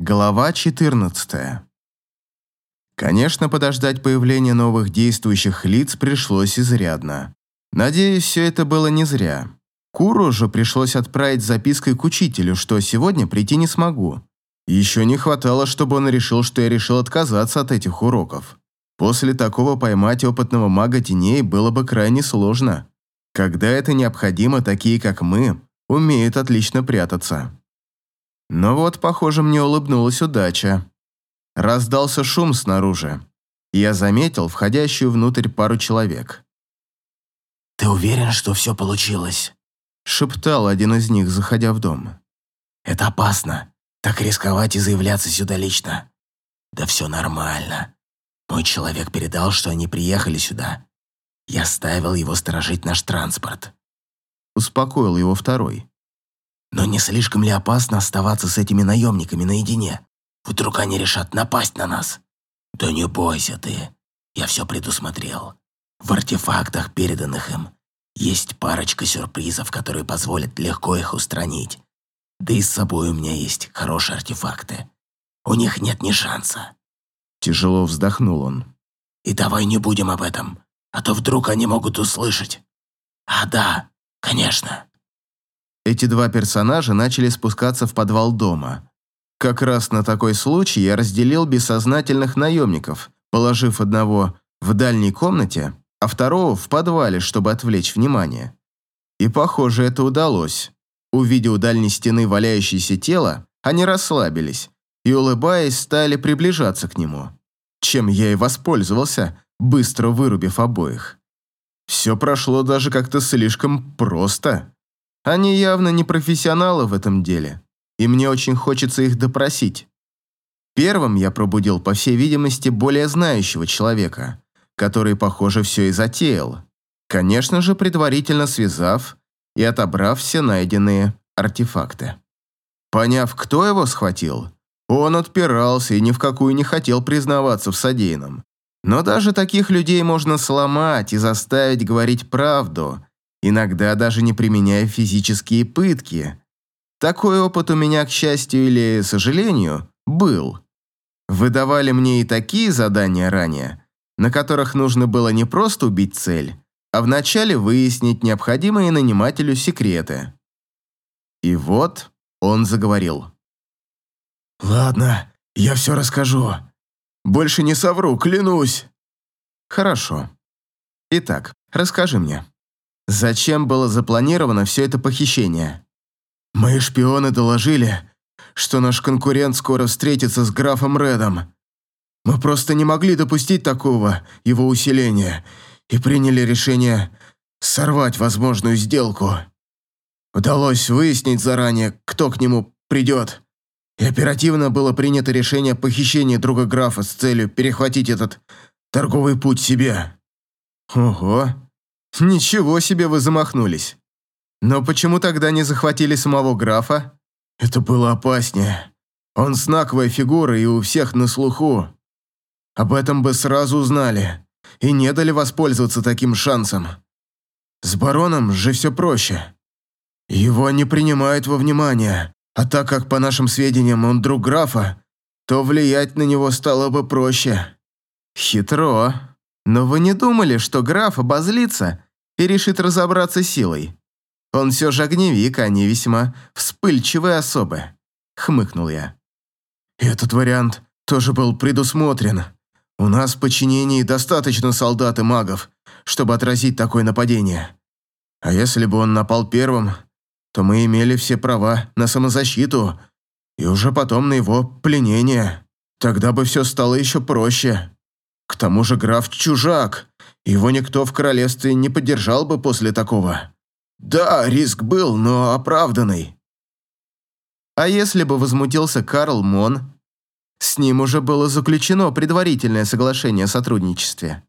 Глава 14. Конечно, подождать появления новых действующих лиц пришлось изрядно. Надеюсь, все это было не зря. Куру же пришлось отправить запиской к учителю, что сегодня прийти не смогу. Еще не хватало, чтобы он решил, что я решил отказаться от этих уроков. После такого поймать опытного мага теней было бы крайне сложно. Когда это необходимо, такие как мы умеют отлично прятаться. Но вот, похоже, мне улыбнулась удача. Раздался шум снаружи. И я заметил входящую внутрь пару человек. «Ты уверен, что все получилось?» Шептал один из них, заходя в дом. «Это опасно. Так рисковать и заявляться сюда лично. Да все нормально. Мой человек передал, что они приехали сюда. Я ставил его сторожить наш транспорт». Успокоил его второй. Но не слишком ли опасно оставаться с этими наемниками наедине? Вдруг они решат напасть на нас? Да не бойся ты. Я все предусмотрел. В артефактах, переданных им, есть парочка сюрпризов, которые позволят легко их устранить. Да и с собой у меня есть хорошие артефакты. У них нет ни шанса. Тяжело вздохнул он. И давай не будем об этом, а то вдруг они могут услышать. А да, конечно. Эти два персонажа начали спускаться в подвал дома. Как раз на такой случай я разделил бессознательных наемников, положив одного в дальней комнате, а второго в подвале, чтобы отвлечь внимание. И, похоже, это удалось. Увидев у дальней стены валяющееся тело, они расслабились и, улыбаясь, стали приближаться к нему. Чем я и воспользовался, быстро вырубив обоих. Все прошло даже как-то слишком просто. Они явно не профессионалы в этом деле, и мне очень хочется их допросить. Первым я пробудил, по всей видимости, более знающего человека, который, похоже, все и затеял. Конечно же, предварительно связав и отобрав все найденные артефакты. Поняв, кто его схватил, он отпирался и ни в какую не хотел признаваться в содеянном. Но даже таких людей можно сломать и заставить говорить правду, иногда даже не применяя физические пытки. Такой опыт у меня, к счастью или сожалению, был. Выдавали мне и такие задания ранее, на которых нужно было не просто убить цель, а вначале выяснить необходимые нанимателю секреты. И вот он заговорил. «Ладно, я все расскажу. Больше не совру, клянусь». «Хорошо. Итак, расскажи мне, Зачем было запланировано все это похищение? Мои шпионы доложили, что наш конкурент скоро встретится с графом Редом. Мы просто не могли допустить такого его усиления и приняли решение сорвать возможную сделку. Удалось выяснить заранее, кто к нему придет, и оперативно было принято решение похищения друга графа с целью перехватить этот торговый путь себе. Ого, Ничего себе вы замахнулись. Но почему тогда не захватили самого графа? Это было опаснее. Он знаковая фигура и у всех на слуху. Об этом бы сразу узнали и не дали воспользоваться таким шансом. С бароном же все проще. Его не принимают во внимание, а так как, по нашим сведениям, он друг графа, то влиять на него стало бы проще. Хитро. Но вы не думали, что граф обозлится и решит разобраться силой. Он все же огневик, а не весьма вспыльчивые особы», — хмыкнул я. «Этот вариант тоже был предусмотрен. У нас в подчинении достаточно солдат и магов, чтобы отразить такое нападение. А если бы он напал первым, то мы имели все права на самозащиту и уже потом на его пленение. Тогда бы все стало еще проще. К тому же граф чужак, его никто в королевстве не поддержал бы после такого. Да, риск был, но оправданный. А если бы возмутился Карл Мон? С ним уже было заключено предварительное соглашение о сотрудничестве.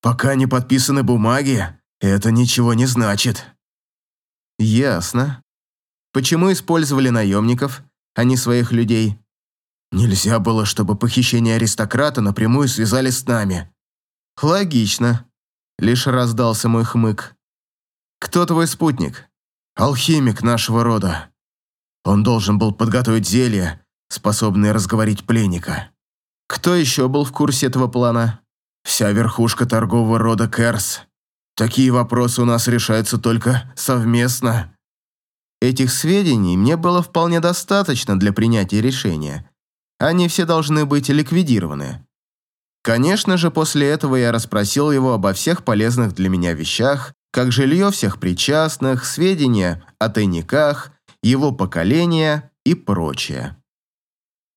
Пока не подписаны бумаги, это ничего не значит. Ясно. Почему использовали наемников, а не своих людей? Нельзя было, чтобы похищение аристократа напрямую связали с нами. «Логично», — лишь раздался мой хмык. «Кто твой спутник?» «Алхимик нашего рода. Он должен был подготовить зелье, способные разговорить пленника. Кто еще был в курсе этого плана? Вся верхушка торгового рода Керс. Такие вопросы у нас решаются только совместно. Этих сведений мне было вполне достаточно для принятия решения. Они все должны быть ликвидированы. Конечно же, после этого я расспросил его обо всех полезных для меня вещах, как жилье всех причастных, сведения о тайниках, его поколения и прочее.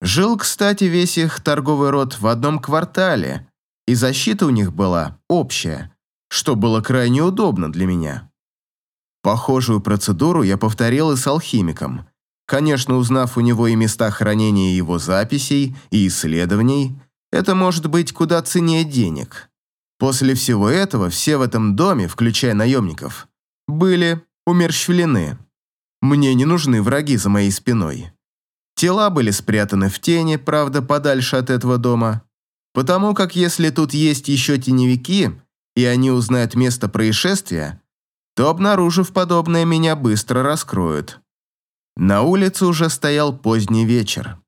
Жил, кстати, весь их торговый род в одном квартале, и защита у них была общая, что было крайне удобно для меня. Похожую процедуру я повторил и с алхимиком, конечно, узнав у него и места хранения его записей и исследований, это может быть куда ценнее денег. После всего этого все в этом доме, включая наемников, были умерщвлены. Мне не нужны враги за моей спиной. Тела были спрятаны в тени, правда, подальше от этого дома. Потому как если тут есть еще теневики, и они узнают место происшествия, то, обнаружив подобное, меня быстро раскроют. На улице уже стоял поздний вечер.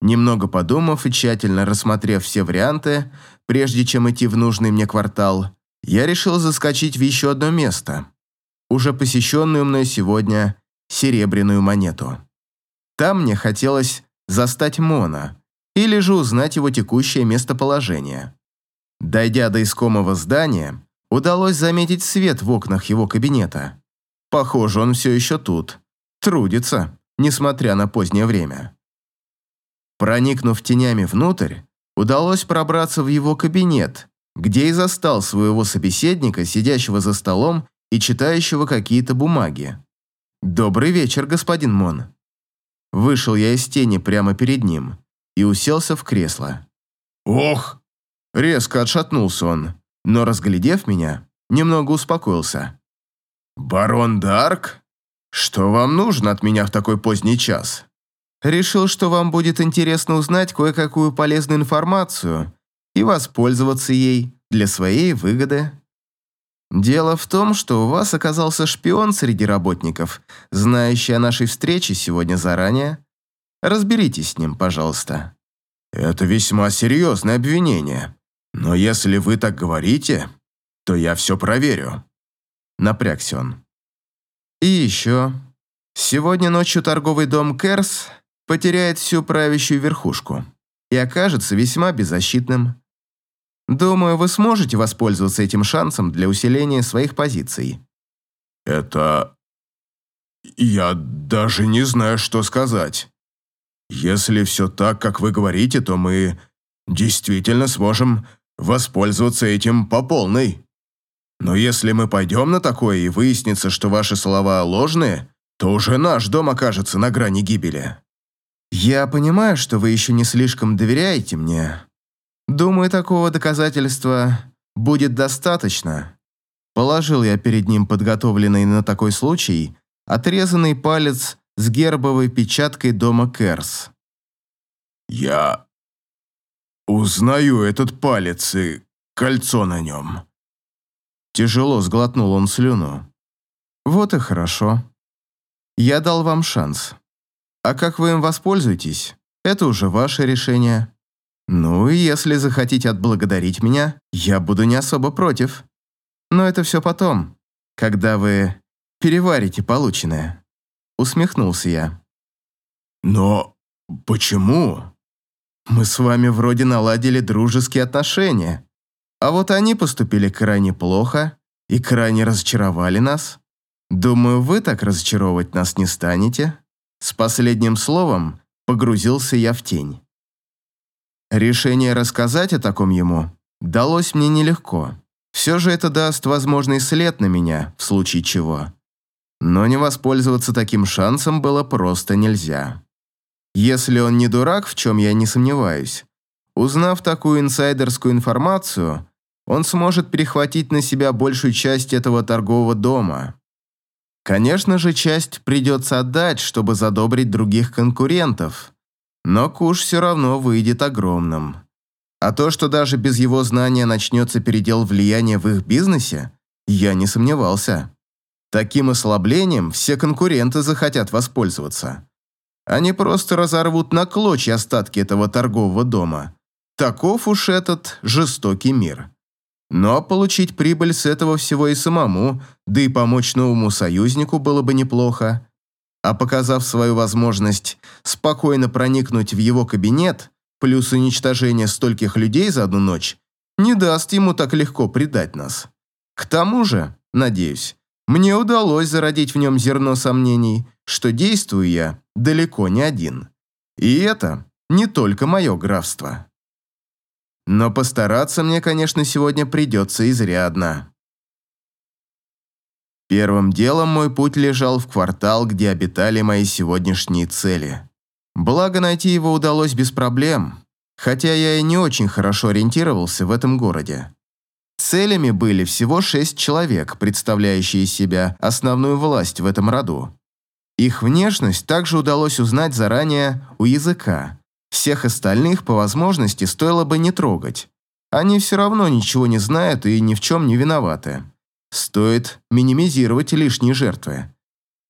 Немного подумав и тщательно рассмотрев все варианты, прежде чем идти в нужный мне квартал, я решил заскочить в еще одно место, уже посещенную мной сегодня серебряную монету. Там мне хотелось застать Мона или же узнать его текущее местоположение. Дойдя до искомого здания, удалось заметить свет в окнах его кабинета. Похоже, он все еще тут. Трудится, несмотря на позднее время. Проникнув тенями внутрь, удалось пробраться в его кабинет, где и застал своего собеседника, сидящего за столом и читающего какие-то бумаги. «Добрый вечер, господин Мон». Вышел я из тени прямо перед ним и уселся в кресло. «Ох!» Резко отшатнулся он, но, разглядев меня, немного успокоился. «Барон Дарк? Что вам нужно от меня в такой поздний час?» «Решил, что вам будет интересно узнать кое-какую полезную информацию и воспользоваться ей для своей выгоды. Дело в том, что у вас оказался шпион среди работников, знающий о нашей встрече сегодня заранее. Разберитесь с ним, пожалуйста». «Это весьма серьезное обвинение», но если вы так говорите, то я все проверю. Напрягся он. И еще. Сегодня ночью торговый дом Керс потеряет всю правящую верхушку и окажется весьма беззащитным. Думаю, вы сможете воспользоваться этим шансом для усиления своих позиций. Это... Я даже не знаю, что сказать. Если все так, как вы говорите, то мы действительно сможем воспользоваться этим по полной. Но если мы пойдем на такое и выяснится, что ваши слова ложные, то уже наш дом окажется на грани гибели. Я понимаю, что вы еще не слишком доверяете мне. Думаю, такого доказательства будет достаточно. Положил я перед ним подготовленный на такой случай отрезанный палец с гербовой печаткой дома Керс. Я Узнаю этот палец и кольцо на нем. Тяжело сглотнул он слюну. Вот и хорошо. Я дал вам шанс. А как вы им воспользуетесь, это уже ваше решение. Ну и если захотите отблагодарить меня, я буду не особо против. Но это все потом, когда вы переварите полученное. Усмехнулся я. Но почему? Мы с вами вроде наладили дружеские отношения. А вот они поступили крайне плохо и крайне разочаровали нас. Думаю, вы так разочаровывать нас не станете. С последним словом погрузился я в тень. Решение рассказать о таком ему далось мне нелегко. Все же это даст возможный след на меня, в случае чего. Но не воспользоваться таким шансом было просто нельзя. Если он не дурак, в чем я не сомневаюсь, узнав такую инсайдерскую информацию, он сможет перехватить на себя большую часть этого торгового дома. Конечно же, часть придется отдать, чтобы задобрить других конкурентов, но куш все равно выйдет огромным. А то, что даже без его знания начнется передел влияния в их бизнесе, я не сомневался. Таким ослаблением все конкуренты захотят воспользоваться. Они просто разорвут на клочья остатки этого торгового дома. Таков уж этот жестокий мир. Но получить прибыль с этого всего и самому, да и помочь новому союзнику было бы неплохо. А показав свою возможность спокойно проникнуть в его кабинет, плюс уничтожение стольких людей за одну ночь, не даст ему так легко предать нас. К тому же, надеюсь, мне удалось зародить в нем зерно сомнений, что действую я далеко не один. И это не только мое графство. Но постараться мне, конечно, сегодня придется изрядно. Первым делом мой путь лежал в квартал, где обитали мои сегодняшние цели. Благо, найти его удалось без проблем, хотя я и не очень хорошо ориентировался в этом городе. Целями были всего шесть человек, представляющие себя основную власть в этом роду. Их внешность также удалось узнать заранее у языка. Всех остальных по возможности стоило бы не трогать. Они все равно ничего не знают и ни в чем не виноваты. Стоит минимизировать лишние жертвы.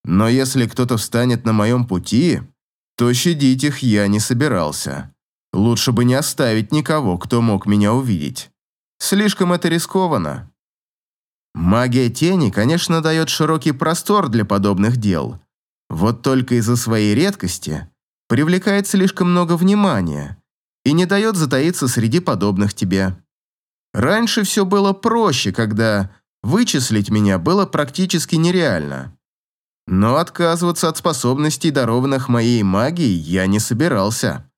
Но если кто-то встанет на моем пути, то щадить их я не собирался. Лучше бы не оставить никого, кто мог меня увидеть. Слишком это рискованно. Магия тени, конечно, дает широкий простор для подобных дел. Вот только из-за своей редкости привлекает слишком много внимания и не дает затаиться среди подобных тебе. Раньше все было проще, когда вычислить меня было практически нереально. Но отказываться от способностей, дарованных моей магией, я не собирался.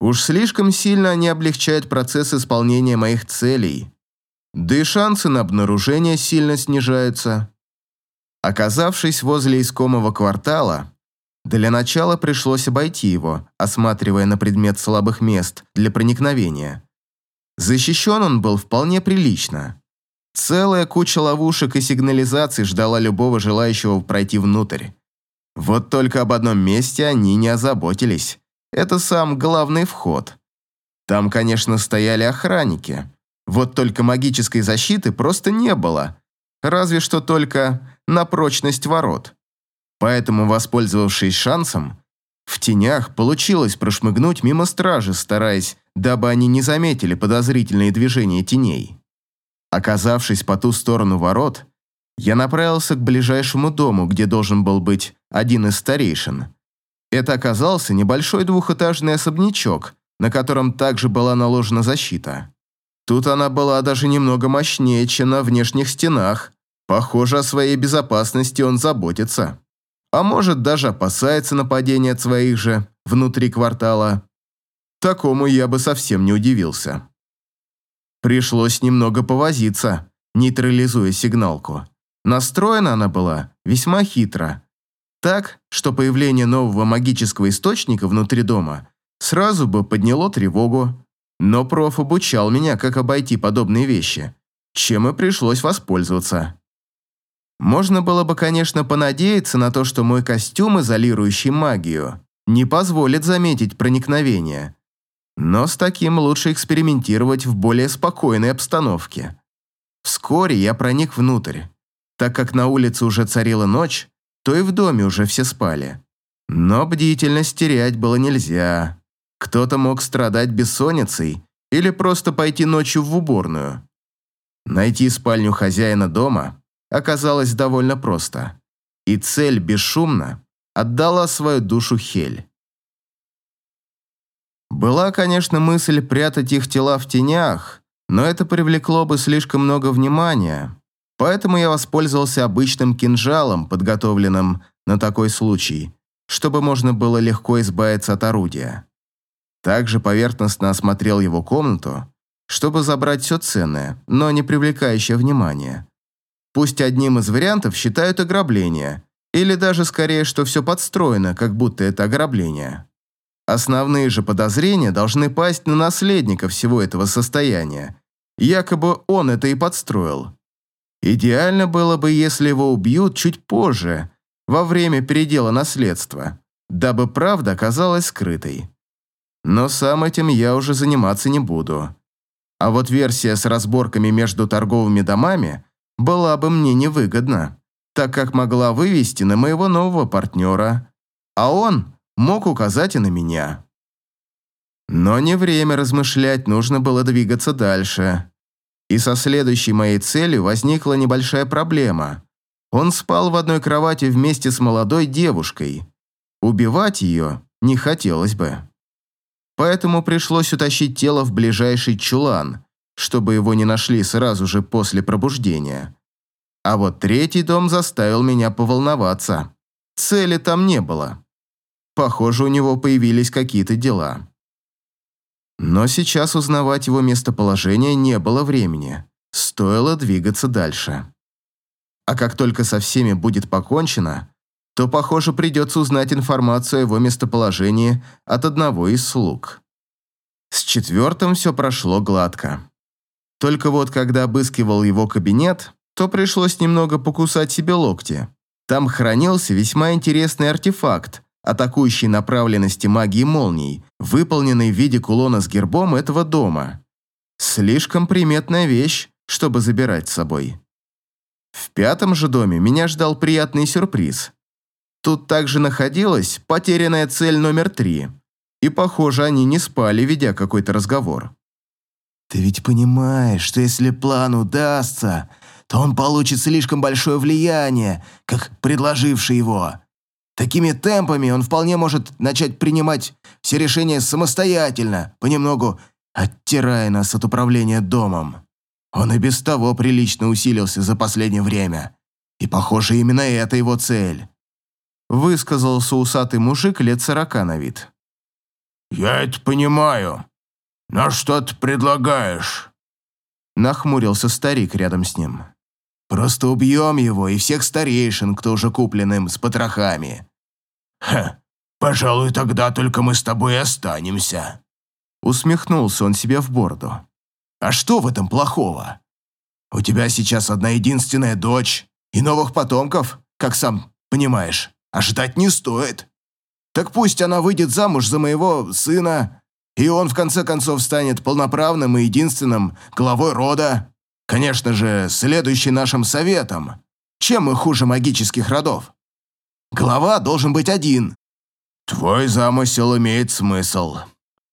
Уж слишком сильно они облегчают процесс исполнения моих целей. Да и шансы на обнаружение сильно снижаются. Оказавшись возле искомого квартала, для начала пришлось обойти его, осматривая на предмет слабых мест для проникновения. Защищен он был вполне прилично. Целая куча ловушек и сигнализаций ждала любого желающего пройти внутрь. Вот только об одном месте они не озаботились. Это сам главный вход. Там, конечно, стояли охранники. Вот только магической защиты просто не было. Разве что только на прочность ворот. Поэтому, воспользовавшись шансом, в тенях получилось прошмыгнуть мимо стражи, стараясь, дабы они не заметили подозрительные движения теней. Оказавшись по ту сторону ворот, я направился к ближайшему дому, где должен был быть один из старейшин. Это оказался небольшой двухэтажный особнячок, на котором также была наложена защита. Тут она была даже немного мощнее, чем на внешних стенах. Похоже, о своей безопасности он заботится. А может, даже опасается нападения от своих же внутри квартала. Такому я бы совсем не удивился. Пришлось немного повозиться, нейтрализуя сигналку. Настроена она была весьма хитро. Так, что появление нового магического источника внутри дома сразу бы подняло тревогу. Но проф обучал меня, как обойти подобные вещи, чем и пришлось воспользоваться. Можно было бы, конечно, понадеяться на то, что мой костюм, изолирующий магию, не позволит заметить проникновение. Но с таким лучше экспериментировать в более спокойной обстановке. Вскоре я проник внутрь. Так как на улице уже царила ночь, то и в доме уже все спали. Но бдительность терять было нельзя. Кто-то мог страдать бессонницей или просто пойти ночью в уборную. Найти спальню хозяина дома оказалось довольно просто. И цель бесшумно отдала свою душу Хель. Была, конечно, мысль прятать их тела в тенях, но это привлекло бы слишком много внимания, Поэтому я воспользовался обычным кинжалом, подготовленным на такой случай, чтобы можно было легко избавиться от орудия. Также поверхностно осмотрел его комнату, чтобы забрать все ценное, но не привлекающее внимания. Пусть одним из вариантов считают ограбление, или даже скорее, что все подстроено, как будто это ограбление. Основные же подозрения должны пасть на наследника всего этого состояния. Якобы он это и подстроил. Идеально было бы, если его убьют чуть позже, во время передела наследства, дабы правда оказалась скрытой. Но сам этим я уже заниматься не буду. А вот версия с разборками между торговыми домами была бы мне невыгодна, так как могла вывести на моего нового партнера, а он мог указать и на меня. Но не время размышлять, нужно было двигаться дальше. И со следующей моей целью возникла небольшая проблема. Он спал в одной кровати вместе с молодой девушкой. Убивать ее не хотелось бы. Поэтому пришлось утащить тело в ближайший чулан, чтобы его не нашли сразу же после пробуждения. А вот третий дом заставил меня поволноваться. Цели там не было. Похоже, у него появились какие-то дела. Но сейчас узнавать его местоположение не было времени. Стоило двигаться дальше. А как только со всеми будет покончено, то, похоже, придется узнать информацию о его местоположении от одного из слуг. С четвертым все прошло гладко. Только вот когда обыскивал его кабинет, то пришлось немного покусать себе локти. Там хранился весьма интересный артефакт, атакующей направленности магии молний, выполненный в виде кулона с гербом этого дома. Слишком приметная вещь, чтобы забирать с собой. В пятом же доме меня ждал приятный сюрприз. Тут также находилась потерянная цель номер три. И, похоже, они не спали, ведя какой-то разговор. «Ты ведь понимаешь, что если план удастся, то он получит слишком большое влияние, как предложивший его. Такими темпами он вполне может начать принимать все решения самостоятельно, понемногу оттирая нас от управления домом. Он и без того прилично усилился за последнее время. И, похоже, именно это его цель. Высказался усатый мужик лет сорока на вид. «Я это понимаю. Но что ты предлагаешь?» Нахмурился старик рядом с ним. «Просто убьем его и всех старейшин, кто уже куплен им с потрохами. «Ха, пожалуй, тогда только мы с тобой останемся». Усмехнулся он себе в бороду. «А что в этом плохого? У тебя сейчас одна единственная дочь, и новых потомков, как сам понимаешь, ожидать не стоит. Так пусть она выйдет замуж за моего сына, и он в конце концов станет полноправным и единственным главой рода. Конечно же, следующий нашим советом. Чем мы хуже магических родов?» Глава должен быть один. Твой замысел имеет смысл.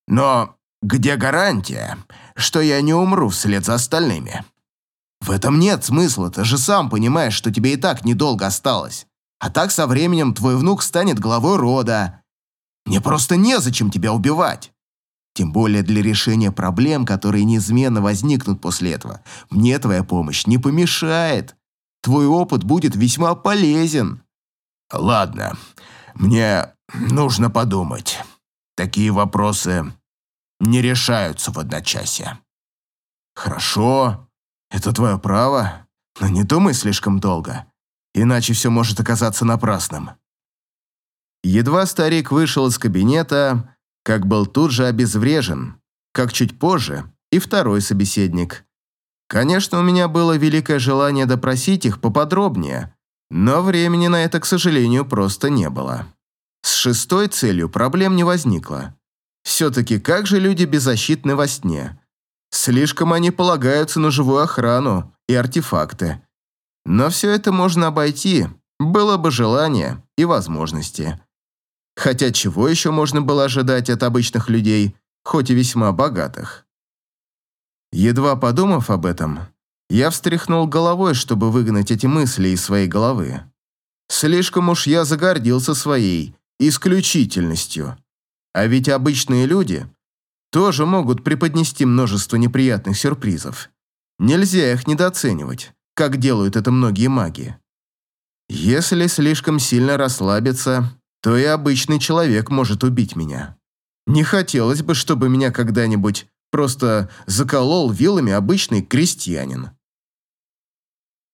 Но где гарантия, что я не умру вслед за остальными? В этом нет смысла, ты же сам понимаешь, что тебе и так недолго осталось. А так со временем твой внук станет главой рода. Мне просто незачем тебя убивать. Тем более для решения проблем, которые неизменно возникнут после этого. Мне твоя помощь не помешает. Твой опыт будет весьма полезен. Ладно, мне нужно подумать. Такие вопросы не решаются в одночасье. Хорошо, это твое право, но не думай слишком долго, иначе все может оказаться напрасным. Едва старик вышел из кабинета, как был тут же обезврежен, как чуть позже и второй собеседник. Конечно, у меня было великое желание допросить их поподробнее, но времени на это, к сожалению, просто не было. С шестой целью проблем не возникло. Все-таки как же люди беззащитны во сне? Слишком они полагаются на живую охрану и артефакты. Но все это можно обойти, было бы желание и возможности. Хотя чего еще можно было ожидать от обычных людей, хоть и весьма богатых? Едва подумав об этом, я встряхнул головой, чтобы выгнать эти мысли из своей головы. Слишком уж я загордился своей исключительностью. А ведь обычные люди тоже могут преподнести множество неприятных сюрпризов. Нельзя их недооценивать, как делают это многие маги. Если слишком сильно расслабиться, то и обычный человек может убить меня. Не хотелось бы, чтобы меня когда-нибудь просто заколол вилами обычный крестьянин.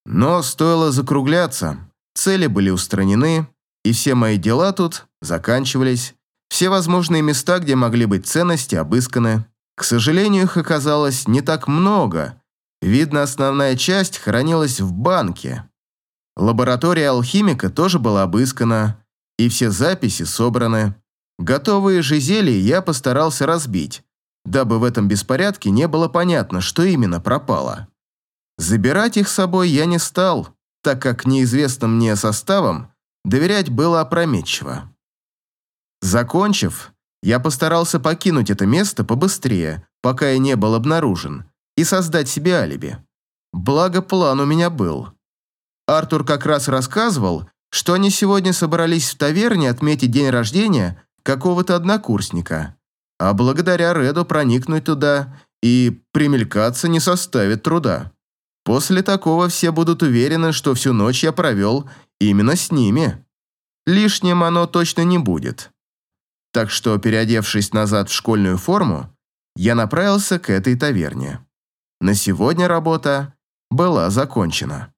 Но стоило закругляться, цели были устранены, и все мои дела тут заканчивались, все возможные места, где могли быть ценности, обысканы. К сожалению, их оказалось не так много. Видно, основная часть хранилась в банке. Лаборатория алхимика тоже была обыскана, и все записи собраны. Готовые же зелья я постарался разбить, дабы в этом беспорядке не было понятно, что именно пропало. Забирать их с собой я не стал, так как неизвестным мне составом доверять было опрометчиво. Закончив, я постарался покинуть это место побыстрее, пока я не был обнаружен, и создать себе алиби. Благо, план у меня был. Артур как раз рассказывал, что они сегодня собрались в таверне отметить день рождения какого-то однокурсника, а благодаря Реду проникнуть туда и примелькаться не составит труда. После такого все будут уверены, что всю ночь я провел именно с ними. Лишним оно точно не будет. Так что, переодевшись назад в школьную форму, я направился к этой таверне. На сегодня работа была закончена.